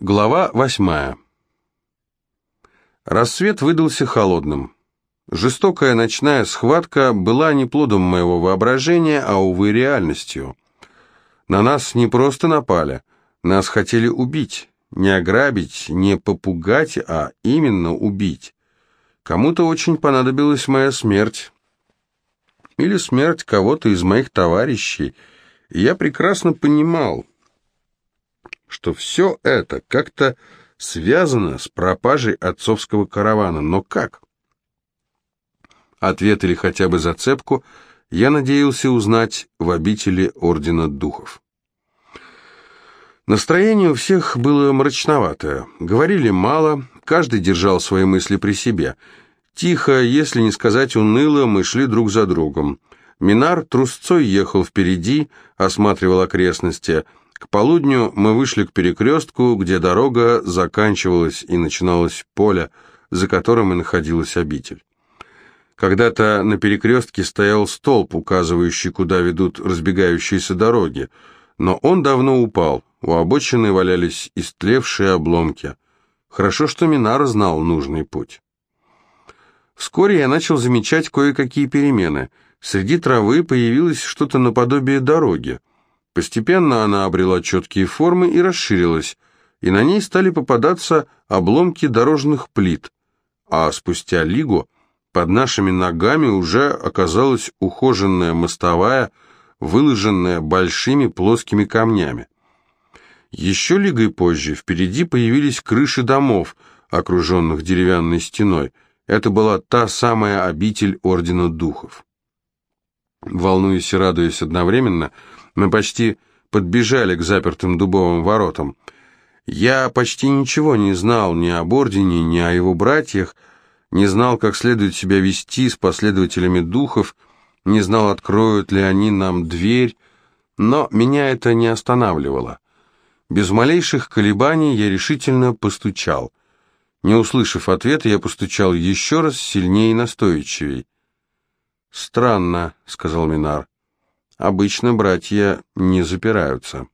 Глава восьмая. Рассвет выдался холодным. Жестокая ночная схватка была не плодом моего воображения, а, увы, реальностью. На нас не просто напали, нас хотели убить. Не ограбить, не попугать, а именно убить. Кому-то очень понадобилась моя смерть. Или смерть кого-то из моих товарищей. И я прекрасно понимал, что все это как-то связано с пропажей отцовского каравана. Но как? Ответ или хотя бы зацепку я надеялся узнать в обители Ордена Духов. Настроение у всех было мрачноватое. Говорили мало, каждый держал свои мысли при себе. Тихо, если не сказать уныло, мы шли друг за другом. Минар трусцой ехал впереди, осматривал окрестности – к полудню мы вышли к перекрестку, где дорога заканчивалась и начиналось поле, за которым и находилась обитель. Когда-то на перекрестке стоял столб, указывающий, куда ведут разбегающиеся дороги, но он давно упал, у обочины валялись истлевшие обломки. Хорошо, что Минар знал нужный путь. Вскоре я начал замечать кое-какие перемены. Среди травы появилось что-то наподобие дороги. Постепенно она обрела четкие формы и расширилась, и на ней стали попадаться обломки дорожных плит, а спустя лигу под нашими ногами уже оказалась ухоженная мостовая, выложенная большими плоскими камнями. Еще лигой позже впереди появились крыши домов, окруженных деревянной стеной. Это была та самая обитель Ордена Духов. Волнуясь и радуясь одновременно, мы почти подбежали к запертым дубовым воротам. Я почти ничего не знал ни об Ордене, ни о его братьях, не знал, как следует себя вести с последователями духов, не знал, откроют ли они нам дверь, но меня это не останавливало. Без малейших колебаний я решительно постучал. Не услышав ответа, я постучал еще раз сильнее и настойчивей. «Странно», — сказал Минар. Обычно братья не запираются.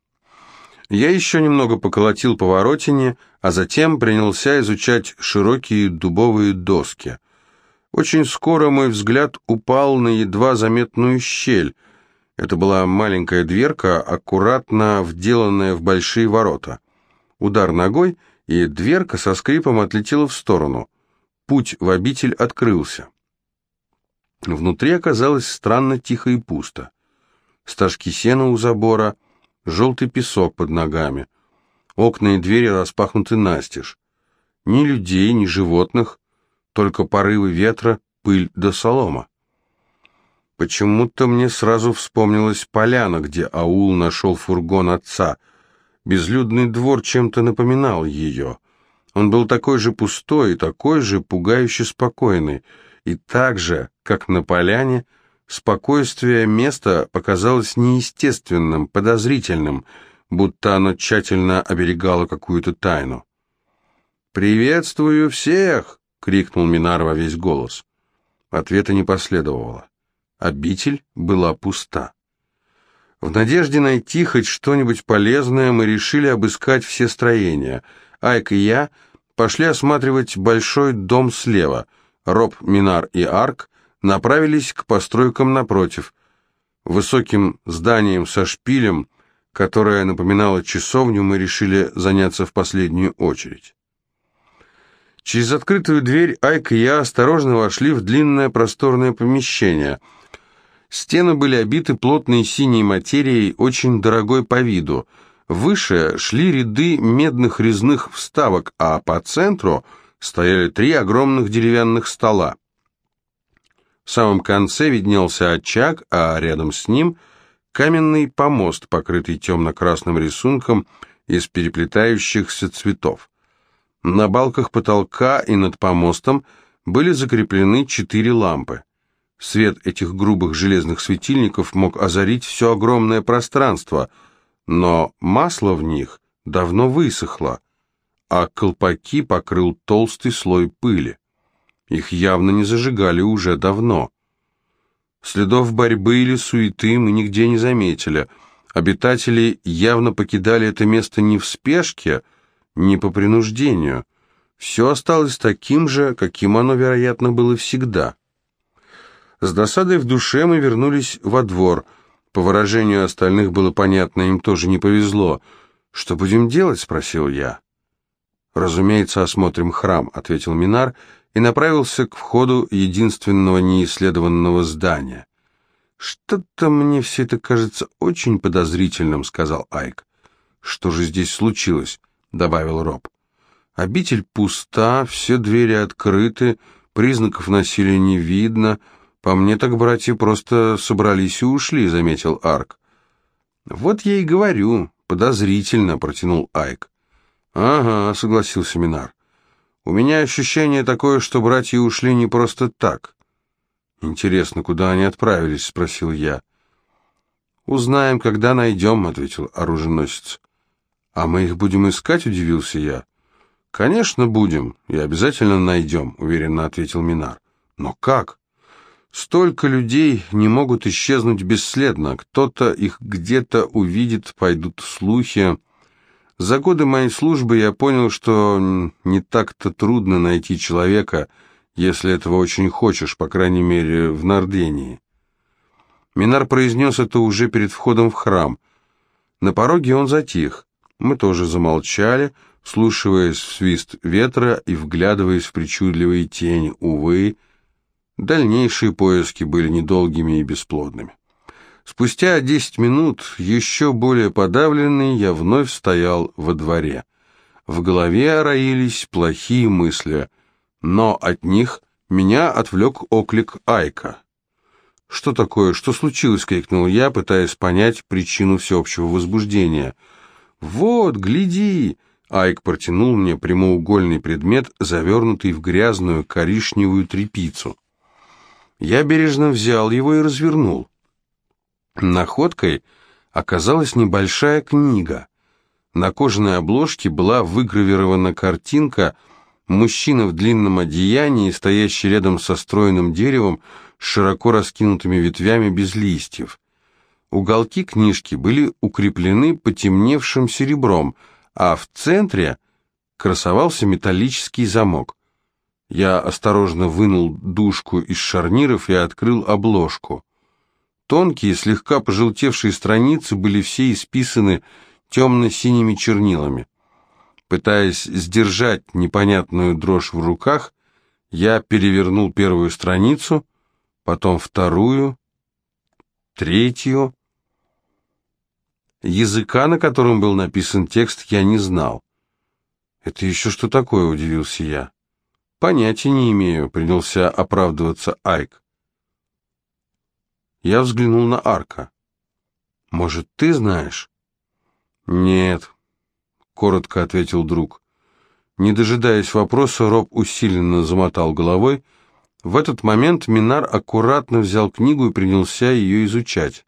Я еще немного поколотил по воротине, а затем принялся изучать широкие дубовые доски. Очень скоро мой взгляд упал на едва заметную щель. Это была маленькая дверка, аккуратно вделанная в большие ворота. Удар ногой, и дверка со скрипом отлетела в сторону. Путь в обитель открылся. Внутри оказалось странно тихо и пусто стажки сена у забора, желтый песок под ногами. Окна и двери распахнуты настежь. Ни людей, ни животных, только порывы ветра, пыль да солома. Почему-то мне сразу вспомнилась поляна, где аул нашел фургон отца. Безлюдный двор чем-то напоминал ее. Он был такой же пустой и такой же пугающе спокойный, и так же, как на поляне, Спокойствие места показалось неестественным, подозрительным, будто оно тщательно оберегало какую-то тайну. «Приветствую всех!» — крикнул Минар во весь голос. Ответа не последовало. Обитель была пуста. В надежде найти хоть что-нибудь полезное, мы решили обыскать все строения. Айк и я пошли осматривать большой дом слева. Роб, Минар и Арк направились к постройкам напротив, высоким зданием со шпилем, которое напоминало часовню, мы решили заняться в последнюю очередь. Через открытую дверь Айк и я осторожно вошли в длинное просторное помещение. Стены были обиты плотной синей материей, очень дорогой по виду. Выше шли ряды медных резных вставок, а по центру стояли три огромных деревянных стола. В самом конце виднелся очаг, а рядом с ним каменный помост, покрытый темно-красным рисунком из переплетающихся цветов. На балках потолка и над помостом были закреплены четыре лампы. Свет этих грубых железных светильников мог озарить все огромное пространство, но масло в них давно высохло, а колпаки покрыл толстый слой пыли. Их явно не зажигали уже давно. Следов борьбы или суеты мы нигде не заметили. Обитатели явно покидали это место не в спешке, не по принуждению. Все осталось таким же, каким оно, вероятно, было всегда. С досадой в душе мы вернулись во двор. По выражению остальных было понятно, им тоже не повезло. «Что будем делать?» — спросил я. «Разумеется, осмотрим храм», — ответил Минар и направился к входу единственного неисследованного здания. «Что-то мне все это кажется очень подозрительным», — сказал Айк. «Что же здесь случилось?» — добавил Роб. «Обитель пуста, все двери открыты, признаков насилия не видно. По мне так братья просто собрались и ушли», — заметил Арк. «Вот я и говорю, подозрительно», — протянул Айк. «Ага», — согласился Минар. «У меня ощущение такое, что братья ушли не просто так». «Интересно, куда они отправились?» — спросил я. «Узнаем, когда найдем», — ответил оруженосец. «А мы их будем искать?» — удивился я. «Конечно, будем, и обязательно найдем», — уверенно ответил Минар. «Но как?» «Столько людей не могут исчезнуть бесследно. Кто-то их где-то увидит, пойдут слухи. За годы моей службы я понял, что не так-то трудно найти человека, если этого очень хочешь, по крайней мере, в Нардении». Минар произнес это уже перед входом в храм. На пороге он затих. Мы тоже замолчали, слушаясь в свист ветра и вглядываясь в причудливые тени. Увы, дальнейшие поиски были недолгими и бесплодными. Спустя десять минут, еще более подавленный, я вновь стоял во дворе. В голове роились плохие мысли, но от них меня отвлек оклик Айка. «Что такое? Что случилось?» — крикнул я, пытаясь понять причину всеобщего возбуждения — «Вот, гляди!» Айк протянул мне прямоугольный предмет, завернутый в грязную коричневую тряпицу. Я бережно взял его и развернул. Находкой оказалась небольшая книга. На кожаной обложке была выгравирована картинка мужчина в длинном одеянии, стоящий рядом со стройным деревом с широко раскинутыми ветвями без листьев. Уголки книжки были укреплены потемневшим серебром, а в центре красовался металлический замок. Я осторожно вынул дужку из шарниров и открыл обложку. Тонкие, слегка пожелтевшие страницы были все исписаны темно-синими чернилами. Пытаясь сдержать непонятную дрожь в руках, я перевернул первую страницу, потом вторую, третью. Языка, на котором был написан текст, я не знал. «Это еще что такое?» — удивился я. «Понятия не имею», — принялся оправдываться Айк. Я взглянул на Арка. «Может, ты знаешь?» «Нет», — коротко ответил друг. Не дожидаясь вопроса, Роб усиленно замотал головой. В этот момент Минар аккуратно взял книгу и принялся ее изучать.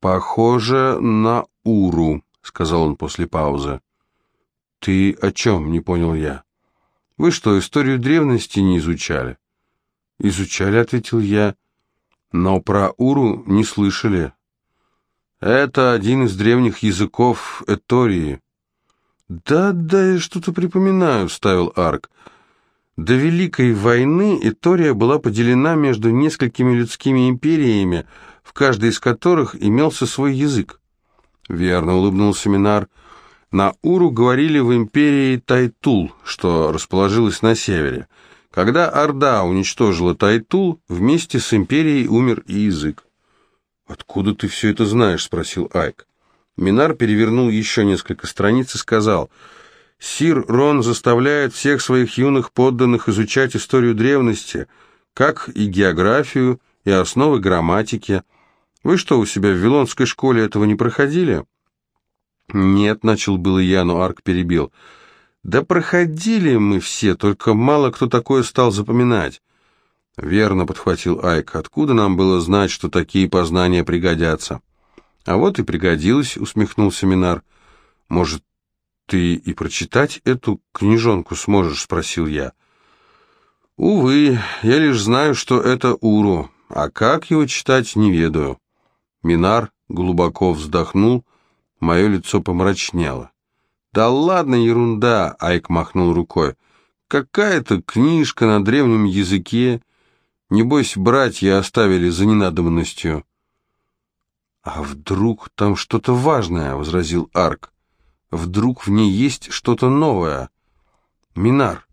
«Похоже на Уру», — сказал он после паузы. «Ты о чем?» — не понял я. «Вы что, историю древности не изучали?» «Изучали», — ответил я, — «но про Уру не слышали». «Это один из древних языков Этории». «Да-да, я что-то припоминаю», — вставил Арк. «До Великой войны Этория была поделена между несколькими людскими империями, в каждой из которых имелся свой язык. Верно, улыбнулся Минар. На Уру говорили в империи Тайтул, что расположилась на севере. Когда Орда уничтожила Тайтул, вместе с империей умер и язык. «Откуда ты все это знаешь?» — спросил Айк. Минар перевернул еще несколько страниц и сказал, «Сир Рон заставляет всех своих юных подданных изучать историю древности, как и географию, и основы грамматики. Вы что, у себя в Вилонской школе этого не проходили?» «Нет», — начал было я, но Арк перебил. «Да проходили мы все, только мало кто такое стал запоминать». «Верно», — подхватил Айк. «Откуда нам было знать, что такие познания пригодятся?» «А вот и пригодилось», — усмехнулся Минар. «Может, ты и прочитать эту книжонку сможешь?» — спросил я. «Увы, я лишь знаю, что это Уру, а как его читать, не ведаю». Минар глубоко вздохнул, мое лицо помрачнело. «Да ладно, ерунда!» — Айк махнул рукой. «Какая-то книжка на древнем языке. Небось, братья оставили за ненадобностью». «А вдруг там что-то важное?» — возразил Арк. «Вдруг в ней есть что-то новое?» «Минар,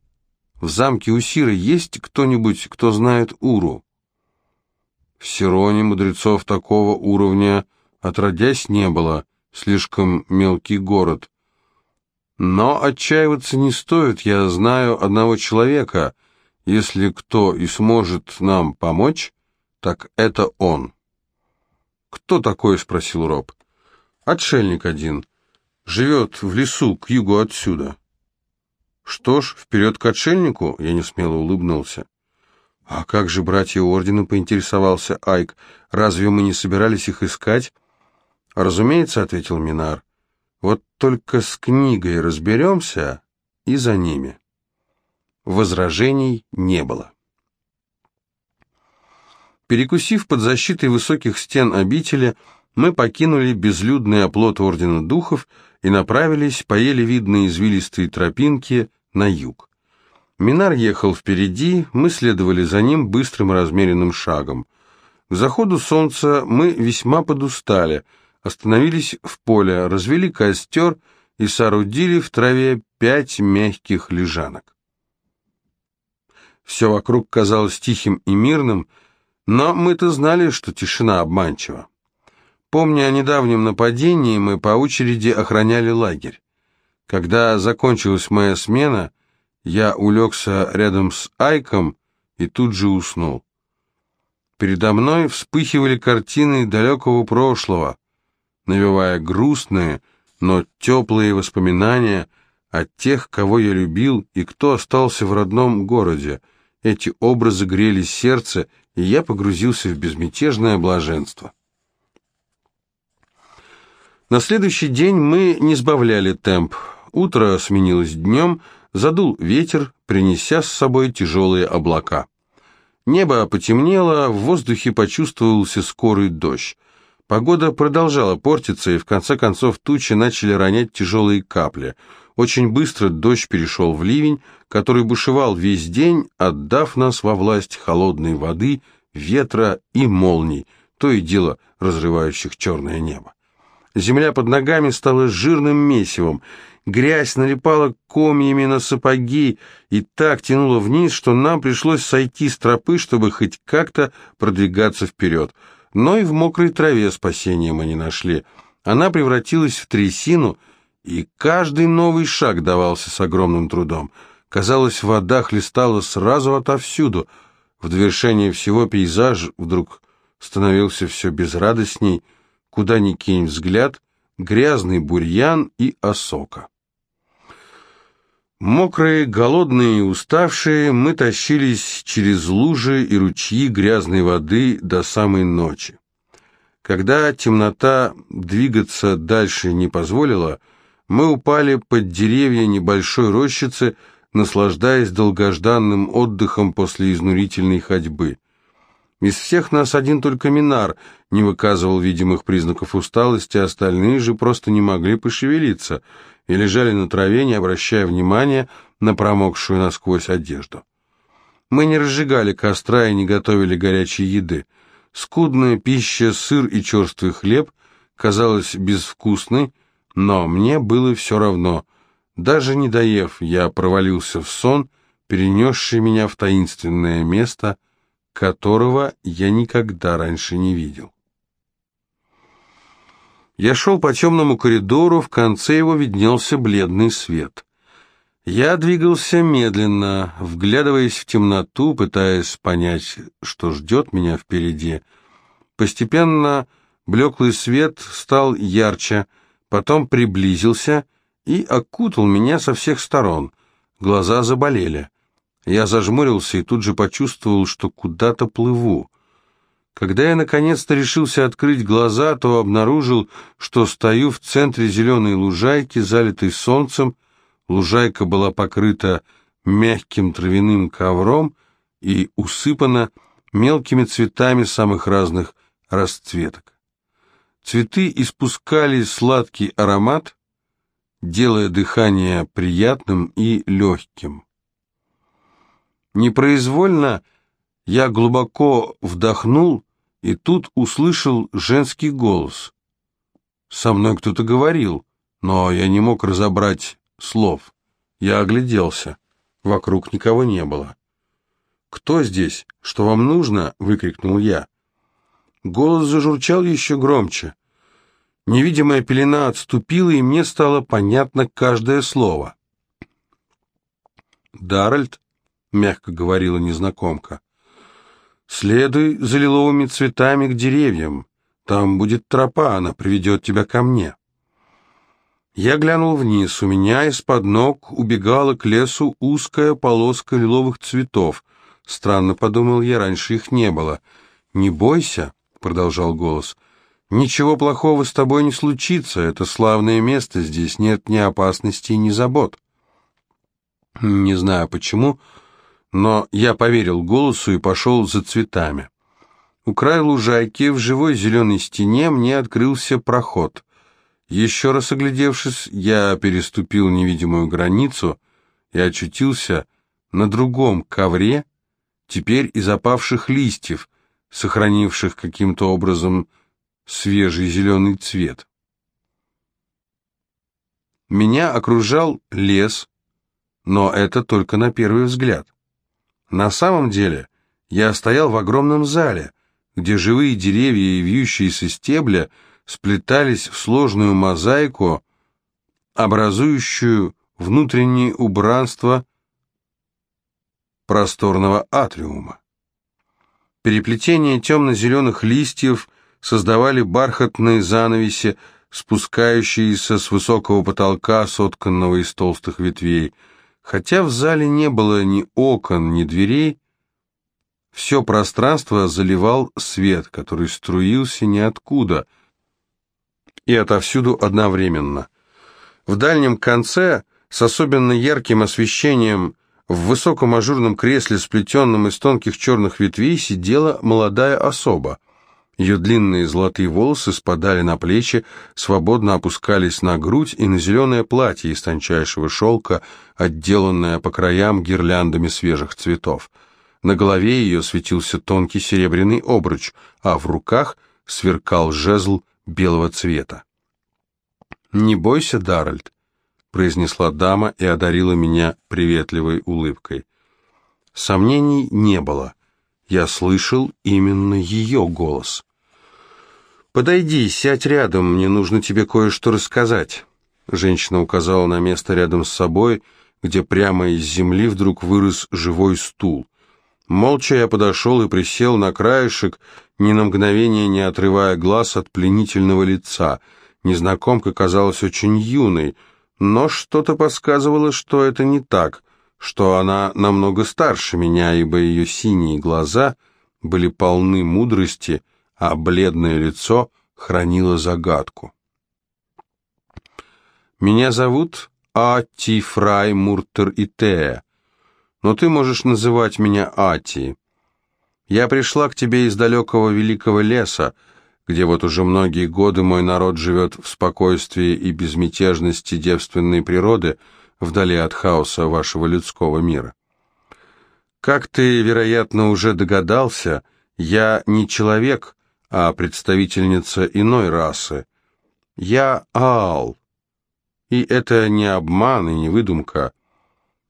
в замке Усира есть кто-нибудь, кто знает Уру?» В Сироне мудрецов такого уровня отродясь не было, слишком мелкий город. Но отчаиваться не стоит, я знаю одного человека. Если кто и сможет нам помочь, так это он. «Кто такой?» — спросил Роб. «Отшельник один. Живет в лесу, к югу отсюда». «Что ж, вперед к отшельнику?» — я не смело улыбнулся. «А как же братья Ордена?» — поинтересовался Айк. «Разве мы не собирались их искать?» «Разумеется», — ответил Минар. Вот только с книгой разберемся и за ними. Возражений не было. Перекусив под защитой высоких стен обители, мы покинули безлюдный оплот Ордена Духов и направились по еле видной извилистой тропинке на юг. Минар ехал впереди, мы следовали за ним быстрым размеренным шагом. К заходу солнца мы весьма подустали — остановились в поле, развели костер и соорудили в траве пять мягких лежанок. Все вокруг казалось тихим и мирным, но мы-то знали, что тишина обманчива. Помня о недавнем нападении, мы по очереди охраняли лагерь. Когда закончилась моя смена, я улегся рядом с Айком и тут же уснул. Передо мной вспыхивали картины далекого прошлого, навевая грустные, но теплые воспоминания о тех, кого я любил и кто остался в родном городе. Эти образы грели сердце, и я погрузился в безмятежное блаженство. На следующий день мы не сбавляли темп. Утро сменилось днем, задул ветер, принеся с собой тяжелые облака. Небо потемнело, в воздухе почувствовался скорый дождь. Погода продолжала портиться, и в конце концов тучи начали ронять тяжелые капли. Очень быстро дождь перешел в ливень, который бушевал весь день, отдав нас во власть холодной воды, ветра и молний, то и дело разрывающих черное небо. Земля под ногами стала жирным месивом, грязь налипала комьями на сапоги и так тянула вниз, что нам пришлось сойти с тропы, чтобы хоть как-то продвигаться вперед — но и в мокрой траве спасения мы не нашли. Она превратилась в трясину, и каждый новый шаг давался с огромным трудом. Казалось, вода хлестала сразу отовсюду. В довершение всего пейзаж вдруг становился все безрадостней, куда ни кинь взгляд, грязный бурьян и осока. Мокрые, голодные и уставшие, мы тащились через лужи и ручьи грязной воды до самой ночи. Когда темнота двигаться дальше не позволила, мы упали под деревья небольшой рощицы, наслаждаясь долгожданным отдыхом после изнурительной ходьбы. Из всех нас один только Минар не выказывал видимых признаков усталости, остальные же просто не могли пошевелиться — и лежали на траве, не обращая внимания на промокшую насквозь одежду. Мы не разжигали костра и не готовили горячей еды. Скудная пища, сыр и черствый хлеб казалась безвкусной, но мне было все равно. Даже не доев, я провалился в сон, перенесший меня в таинственное место, которого я никогда раньше не видел. Я шел по темному коридору, в конце его виднелся бледный свет. Я двигался медленно, вглядываясь в темноту, пытаясь понять, что ждет меня впереди. Постепенно блеклый свет стал ярче, потом приблизился и окутал меня со всех сторон. Глаза заболели. Я зажмурился и тут же почувствовал, что куда-то плыву. Когда я наконец-то решился открыть глаза, то обнаружил, что стою в центре зеленой лужайки, залитой солнцем. Лужайка была покрыта мягким травяным ковром и усыпана мелкими цветами самых разных расцветок. Цветы испускали сладкий аромат, делая дыхание приятным и легким. Непроизвольно я глубоко вдохнул и тут услышал женский голос. Со мной кто-то говорил, но я не мог разобрать слов. Я огляделся. Вокруг никого не было. «Кто здесь? Что вам нужно?» — выкрикнул я. Голос зажурчал еще громче. Невидимая пелена отступила, и мне стало понятно каждое слово. «Даральд?» — мягко говорила незнакомка. «Следуй за лиловыми цветами к деревьям. Там будет тропа, она приведет тебя ко мне». Я глянул вниз. У меня из-под ног убегала к лесу узкая полоска лиловых цветов. Странно, подумал я, раньше их не было. «Не бойся», — продолжал голос, — «ничего плохого с тобой не случится. Это славное место, здесь нет ни опасности, ни забот». Не знаю почему, но я поверил голосу и пошел за цветами. У края лужайки в живой зеленой стене мне открылся проход — еще раз оглядевшись, я переступил невидимую границу и очутился на другом ковре, теперь из опавших листьев, сохранивших каким-то образом свежий зеленый цвет. Меня окружал лес, но это только на первый взгляд. На самом деле я стоял в огромном зале, где живые деревья и вьющиеся стебля – сплетались в сложную мозаику, образующую внутреннее убранство просторного атриума. Переплетение темно-зеленых листьев создавали бархатные занавеси, спускающиеся с высокого потолка, сотканного из толстых ветвей. Хотя в зале не было ни окон, ни дверей, все пространство заливал свет, который струился ниоткуда — и отовсюду одновременно. В дальнем конце, с особенно ярким освещением, в высоком ажурном кресле, сплетенном из тонких черных ветвей, сидела молодая особа. Ее длинные золотые волосы спадали на плечи, свободно опускались на грудь и на зеленое платье из тончайшего шелка, отделанное по краям гирляндами свежих цветов. На голове ее светился тонкий серебряный обруч, а в руках сверкал жезл белого цвета. «Не бойся, Даральд», — произнесла дама и одарила меня приветливой улыбкой. Сомнений не было. Я слышал именно ее голос. «Подойди, сядь рядом, мне нужно тебе кое-что рассказать». Женщина указала на место рядом с собой, где прямо из земли вдруг вырос живой стул. Молча я подошел и присел на краешек, ни на мгновение не отрывая глаз от пленительного лица. Незнакомка казалась очень юной, но что-то подсказывало, что это не так, что она намного старше меня, ибо ее синие глаза были полны мудрости, а бледное лицо хранило загадку. «Меня зовут Ати Фрай Муртер Итея но ты можешь называть меня Ати. Я пришла к тебе из далекого великого леса, где вот уже многие годы мой народ живет в спокойствии и безмятежности девственной природы, вдали от хаоса вашего людского мира. Как ты, вероятно, уже догадался, я не человек, а представительница иной расы. Я Аал. И это не обман и не выдумка.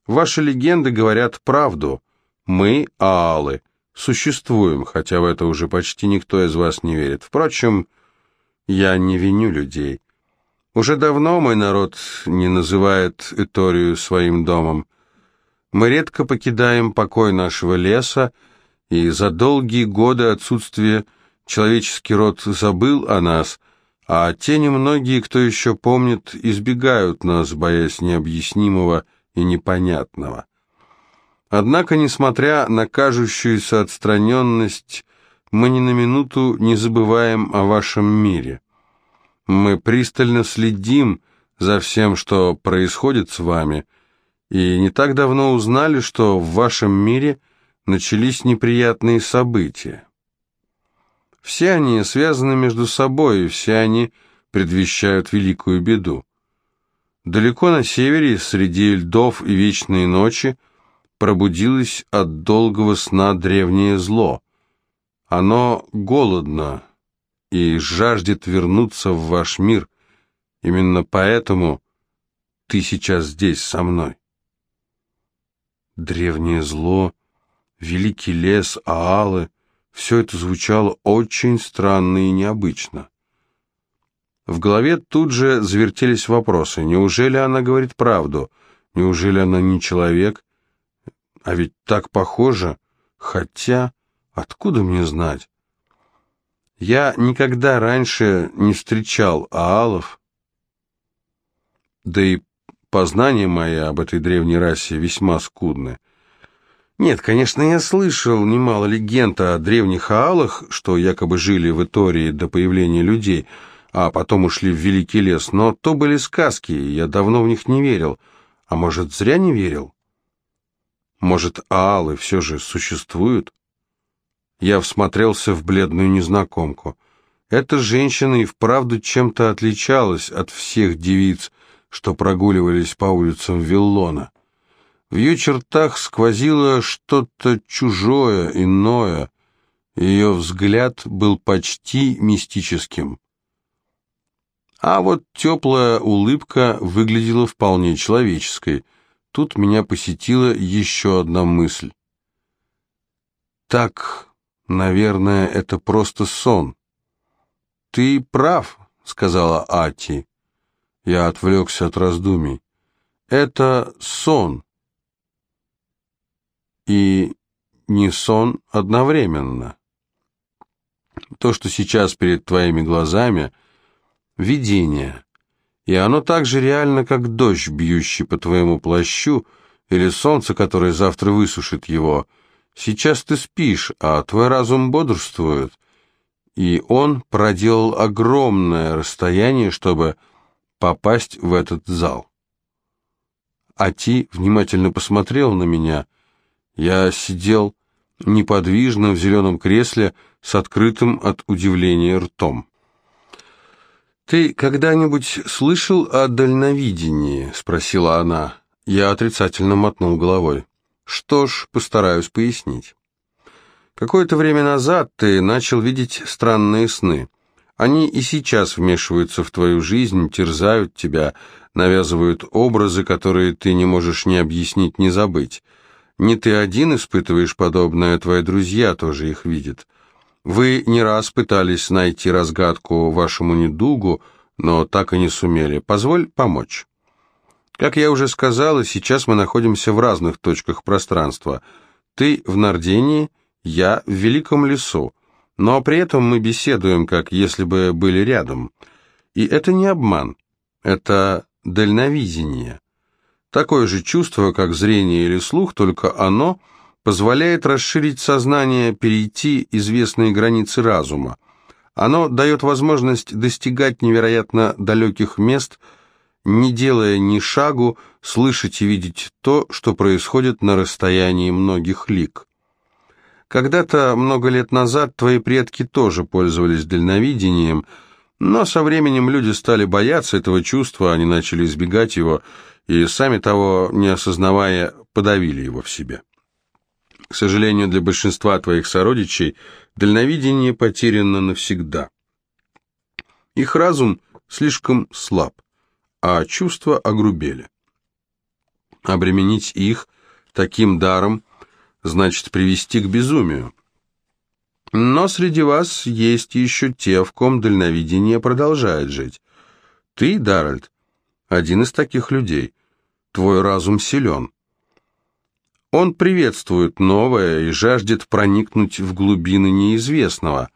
Ваши легенды говорят правду. Мы, аалы, существуем, хотя в это уже почти никто из вас не верит. Впрочем, я не виню людей. Уже давно мой народ не называет Эторию своим домом. Мы редко покидаем покой нашего леса, и за долгие годы отсутствия человеческий род забыл о нас, а те немногие, кто еще помнит, избегают нас, боясь необъяснимого и непонятного. Однако, несмотря на кажущуюся отстраненность, мы ни на минуту не забываем о вашем мире. Мы пристально следим за всем, что происходит с вами, и не так давно узнали, что в вашем мире начались неприятные события. Все они связаны между собой, и все они предвещают великую беду. Далеко на севере, среди льдов и вечной ночи, пробудилось от долгого сна древнее зло. Оно голодно и жаждет вернуться в ваш мир. Именно поэтому ты сейчас здесь со мной. Древнее зло, великий лес, аалы — все это звучало очень странно и необычно. В голове тут же завертелись вопросы. Неужели она говорит правду? Неужели она не человек? А ведь так похоже. Хотя, откуда мне знать? Я никогда раньше не встречал аалов, да и познания мои об этой древней расе весьма скудны. Нет, конечно, я слышал немало легенд о древних аалах, что якобы жили в Итории до появления людей, а потом ушли в Великий лес, но то были сказки, и я давно в них не верил. А может, зря не верил? Может, аалы все же существуют? Я всмотрелся в бледную незнакомку. Эта женщина и вправду чем-то отличалась от всех девиц, что прогуливались по улицам Виллона. В ее чертах сквозило что-то чужое, иное. Ее взгляд был почти мистическим. А вот теплая улыбка выглядела вполне человеческой. Тут меня посетила еще одна мысль. Так, наверное, это просто сон. «Ты прав», — сказала Ати. Я отвлекся от раздумий. Это сон. И не сон одновременно. То, что сейчас перед твоими глазами, видение. И оно так же реально, как дождь, бьющий по твоему плащу, или солнце, которое завтра высушит его. Сейчас ты спишь, а твой разум бодрствует. И он проделал огромное расстояние, чтобы попасть в этот зал. Ати внимательно посмотрел на меня. Я сидел неподвижно в зеленом кресле с открытым от удивления ртом. «Ты когда-нибудь слышал о дальновидении?» — спросила она. Я отрицательно мотнул головой. «Что ж, постараюсь пояснить. Какое-то время назад ты начал видеть странные сны. Они и сейчас вмешиваются в твою жизнь, терзают тебя, навязывают образы, которые ты не можешь ни объяснить, ни забыть. Не ты один испытываешь подобное, твои друзья тоже их видят. Вы не раз пытались найти разгадку вашему недугу, но так и не сумели. Позволь помочь. Как я уже сказала, сейчас мы находимся в разных точках пространства. Ты в Нардении, я в Великом лесу но при этом мы беседуем, как если бы были рядом. И это не обман, это дальновидение. Такое же чувство, как зрение или слух, только оно позволяет расширить сознание, перейти известные границы разума. Оно дает возможность достигать невероятно далеких мест, не делая ни шагу, слышать и видеть то, что происходит на расстоянии многих лик. Когда-то, много лет назад, твои предки тоже пользовались дальновидением, но со временем люди стали бояться этого чувства, они начали избегать его и, сами того не осознавая, подавили его в себе. К сожалению, для большинства твоих сородичей дальновидение потеряно навсегда. Их разум слишком слаб, а чувства огрубели. Обременить их таким даром – значит привести к безумию. Но среди вас есть еще те, в ком дальновидение продолжает жить. Ты, Даральд, один из таких людей. Твой разум силен. Он приветствует новое и жаждет проникнуть в глубины неизвестного.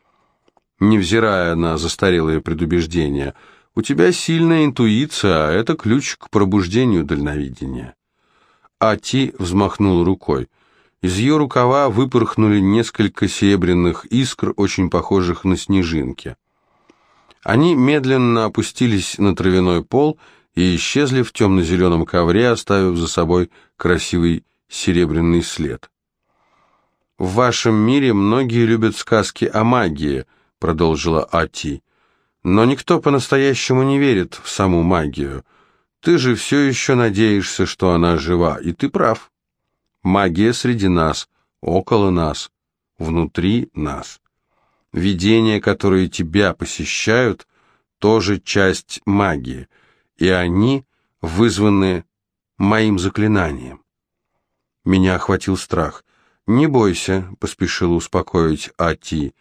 Невзирая на застарелые предубеждения, у тебя сильная интуиция, а это ключ к пробуждению дальновидения. Ати взмахнул рукой. Из ее рукава выпорхнули несколько серебряных искр, очень похожих на снежинки. Они медленно опустились на травяной пол и исчезли в темно-зеленом ковре, оставив за собой красивый серебряный след. «В вашем мире многие любят сказки о магии», — продолжила Ати. «Но никто по-настоящему не верит в саму магию. Ты же все еще надеешься, что она жива, и ты прав. Магия среди нас, около нас, внутри нас. Видения, которые тебя посещают, тоже часть магии, и они вызваны моим заклинанием. Меня охватил страх. «Не бойся», — поспешил успокоить Ати.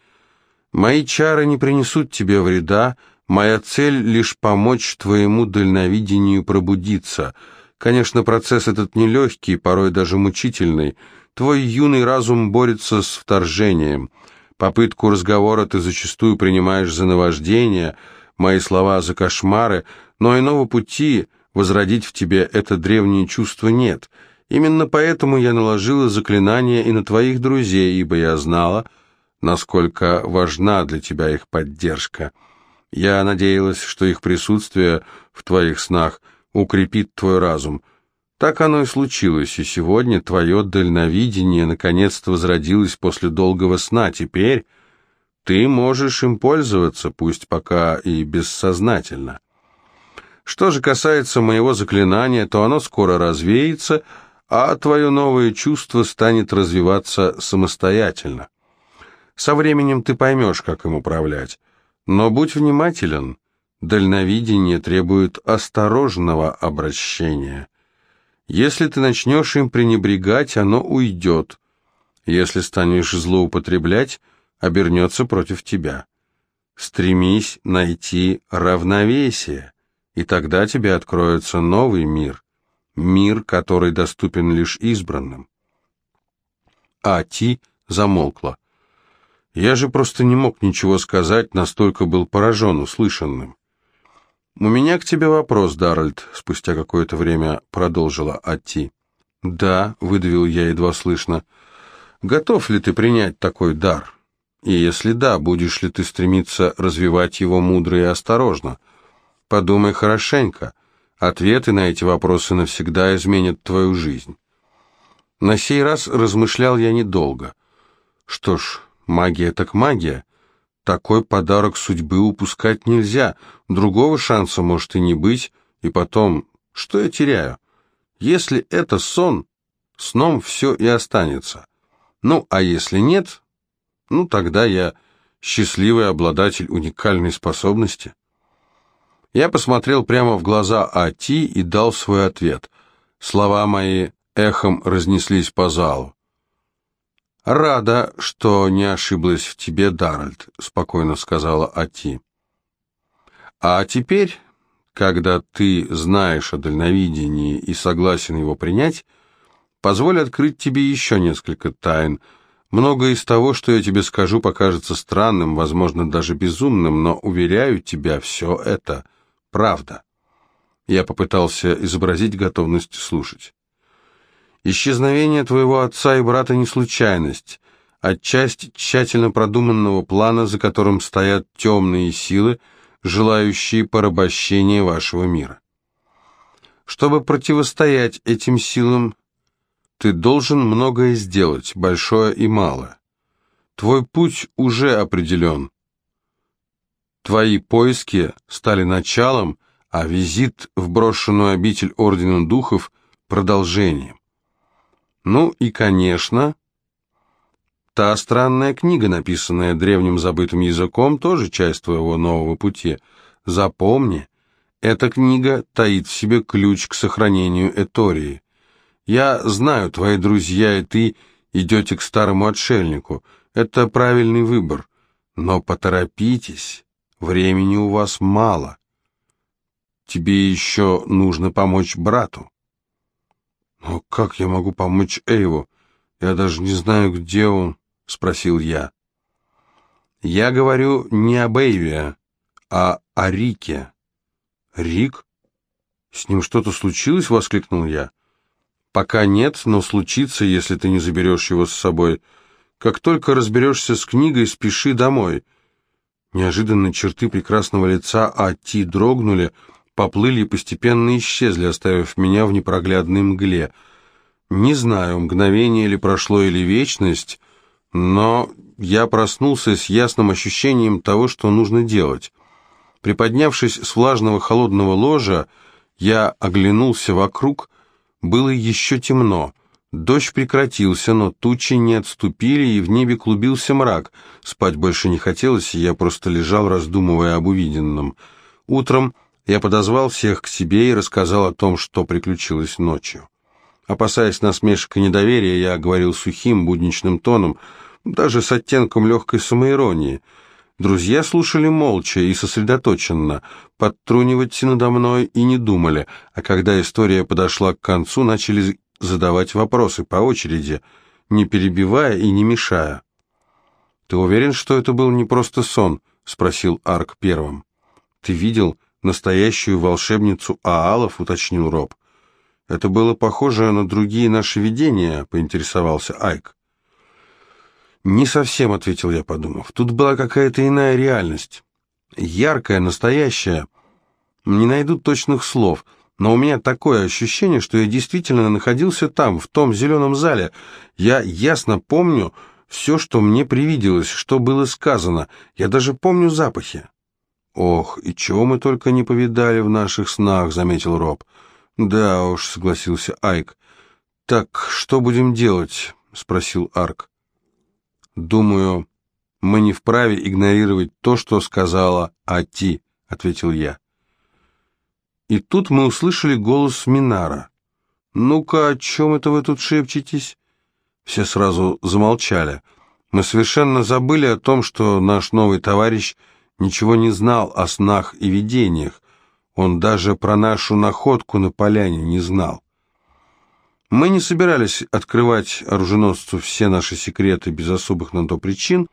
«Мои чары не принесут тебе вреда, моя цель — лишь помочь твоему дальновидению пробудиться. Конечно, процесс этот нелегкий, порой даже мучительный. Твой юный разум борется с вторжением. Попытку разговора ты зачастую принимаешь за наваждение, мои слова за кошмары, но иного пути возродить в тебе это древнее чувство нет». Именно поэтому я наложила заклинание и на твоих друзей, ибо я знала, насколько важна для тебя их поддержка. Я надеялась, что их присутствие в твоих снах укрепит твой разум. Так оно и случилось, и сегодня твое дальновидение наконец-то возродилось после долгого сна. Теперь ты можешь им пользоваться, пусть пока и бессознательно. Что же касается моего заклинания, то оно скоро развеется, а твое новое чувство станет развиваться самостоятельно. Со временем ты поймешь, как им управлять. Но будь внимателен, дальновидение требует осторожного обращения. Если ты начнешь им пренебрегать, оно уйдет. Если станешь злоупотреблять, обернется против тебя. Стремись найти равновесие, и тогда тебе откроется новый мир мир, который доступен лишь избранным. А Ти замолкла. Я же просто не мог ничего сказать, настолько был поражен услышанным. «У меня к тебе вопрос, Даральд», — спустя какое-то время продолжила Ати. «Да», — выдавил я едва слышно. «Готов ли ты принять такой дар? И если да, будешь ли ты стремиться развивать его мудро и осторожно? Подумай хорошенько. Ответы на эти вопросы навсегда изменят твою жизнь. На сей раз размышлял я недолго. Что ж, магия так магия. Такой подарок судьбы упускать нельзя. Другого шанса может и не быть. И потом, что я теряю? Если это сон, сном все и останется. Ну, а если нет, ну тогда я счастливый обладатель уникальной способности. Я посмотрел прямо в глаза Ати и дал свой ответ. Слова мои эхом разнеслись по залу. «Рада, что не ошиблась в тебе, Даральд», — спокойно сказала Ати. «А теперь, когда ты знаешь о дальновидении и согласен его принять, позволь открыть тебе еще несколько тайн. Многое из того, что я тебе скажу, покажется странным, возможно, даже безумным, но, уверяю тебя, все это правда. Я попытался изобразить готовность слушать. Исчезновение твоего отца и брата не случайность, а часть тщательно продуманного плана, за которым стоят темные силы, желающие порабощения вашего мира. Чтобы противостоять этим силам, ты должен многое сделать, большое и малое. Твой путь уже определен, Твои поиски стали началом, а визит в брошенную обитель Ордена Духов — продолжением. Ну и, конечно, та странная книга, написанная древним забытым языком, тоже часть твоего нового пути. Запомни, эта книга таит в себе ключ к сохранению Этории. Я знаю, твои друзья и ты идете к старому отшельнику. Это правильный выбор. Но поторопитесь. Времени у вас мало. Тебе еще нужно помочь брату. Но как я могу помочь Эйву? Я даже не знаю, где он, спросил я. Я говорю не об Эйве, а о Рике. Рик? С ним что-то случилось? воскликнул я. Пока нет, но случится, если ты не заберешь его с собой. Как только разберешься с книгой, спеши домой. Неожиданно черты прекрасного лица Ати дрогнули, поплыли и постепенно исчезли, оставив меня в непроглядной мгле. Не знаю, мгновение ли прошло или вечность, но я проснулся с ясным ощущением того, что нужно делать. Приподнявшись с влажного холодного ложа, Я оглянулся вокруг, было еще темно. Дождь прекратился, но тучи не отступили, и в небе клубился мрак. Спать больше не хотелось, и я просто лежал, раздумывая об увиденном. Утром я подозвал всех к себе и рассказал о том, что приключилось ночью. Опасаясь насмешек и недоверия, я говорил сухим, будничным тоном, даже с оттенком легкой самоиронии. Друзья слушали молча и сосредоточенно, подтрунивать надо мной и не думали, а когда история подошла к концу, начали задавать вопросы по очереди, не перебивая и не мешая. «Ты уверен, что это был не просто сон?» — спросил Арк первым. «Ты видел настоящую волшебницу Аалов?» — уточнил Роб. «Это было похоже на другие наши видения», — поинтересовался Айк. «Не совсем», — ответил я, подумав. «Тут была какая-то иная реальность. Яркая, настоящая. Не найду точных слов» но у меня такое ощущение, что я действительно находился там, в том зеленом зале. Я ясно помню все, что мне привиделось, что было сказано. Я даже помню запахи. «Ох, и чего мы только не повидали в наших снах», — заметил Роб. «Да уж», — согласился Айк. «Так, что будем делать?» — спросил Арк. «Думаю, мы не вправе игнорировать то, что сказала Ати», — ответил я. И тут мы услышали голос Минара. «Ну-ка, о чем это вы тут шепчетесь?» Все сразу замолчали. Мы совершенно забыли о том, что наш новый товарищ ничего не знал о снах и видениях. Он даже про нашу находку на поляне не знал. Мы не собирались открывать оруженосцу все наши секреты без особых на то причин,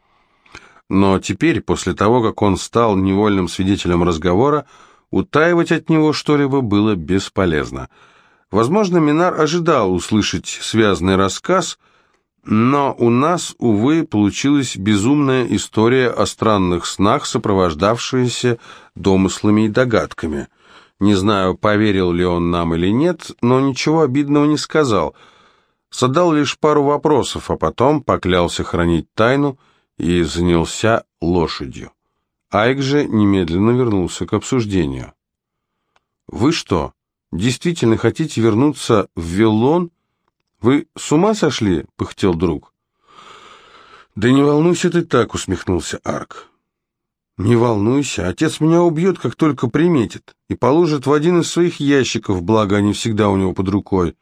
но теперь, после того, как он стал невольным свидетелем разговора, Утаивать от него что-либо было бесполезно. Возможно, Минар ожидал услышать связанный рассказ, но у нас, увы, получилась безумная история о странных снах, сопровождавшаяся домыслами и догадками. Не знаю, поверил ли он нам или нет, но ничего обидного не сказал. Задал лишь пару вопросов, а потом поклялся хранить тайну и занялся лошадью. Айк же немедленно вернулся к обсуждению. «Вы что, действительно хотите вернуться в Виллон? Вы с ума сошли?» — пыхтел друг. «Да не волнуйся ты так», — усмехнулся Арк. «Не волнуйся, отец меня убьет, как только приметит, и положит в один из своих ящиков, благо они всегда у него под рукой».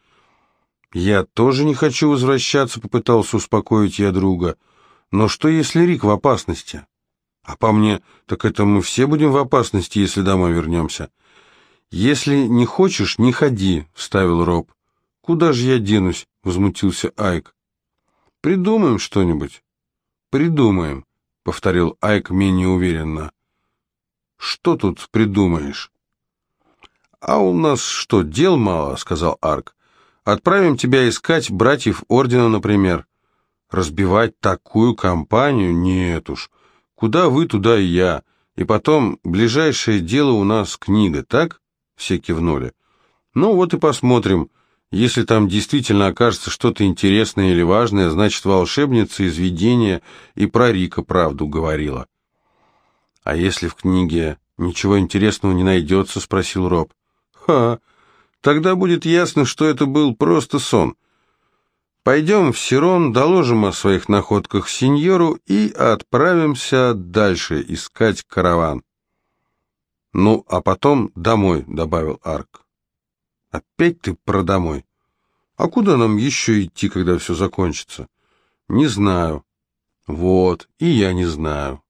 «Я тоже не хочу возвращаться», — попытался успокоить я друга. «Но что, если Рик в опасности?» А по мне, так это мы все будем в опасности, если домой вернемся. Если не хочешь, не ходи, вставил Роб. Куда же я денусь? Возмутился Айк. Придумаем что-нибудь. Придумаем, повторил Айк менее уверенно. Что тут придумаешь? А у нас что, дел мало, сказал Арк. Отправим тебя искать братьев Ордена, например. Разбивать такую компанию? Нет уж. Куда вы, туда и я. И потом, ближайшее дело у нас книга, так?» Все кивнули. «Ну вот и посмотрим. Если там действительно окажется что-то интересное или важное, значит, волшебница из видения и про Рика правду говорила». «А если в книге ничего интересного не найдется?» — спросил Роб. «Ха! Тогда будет ясно, что это был просто сон». Пойдем в Сирон, доложим о своих находках сеньору и отправимся дальше искать караван. Ну, а потом домой, добавил Арк. Опять ты про домой. А куда нам еще идти, когда все закончится? Не знаю. Вот, и я не знаю.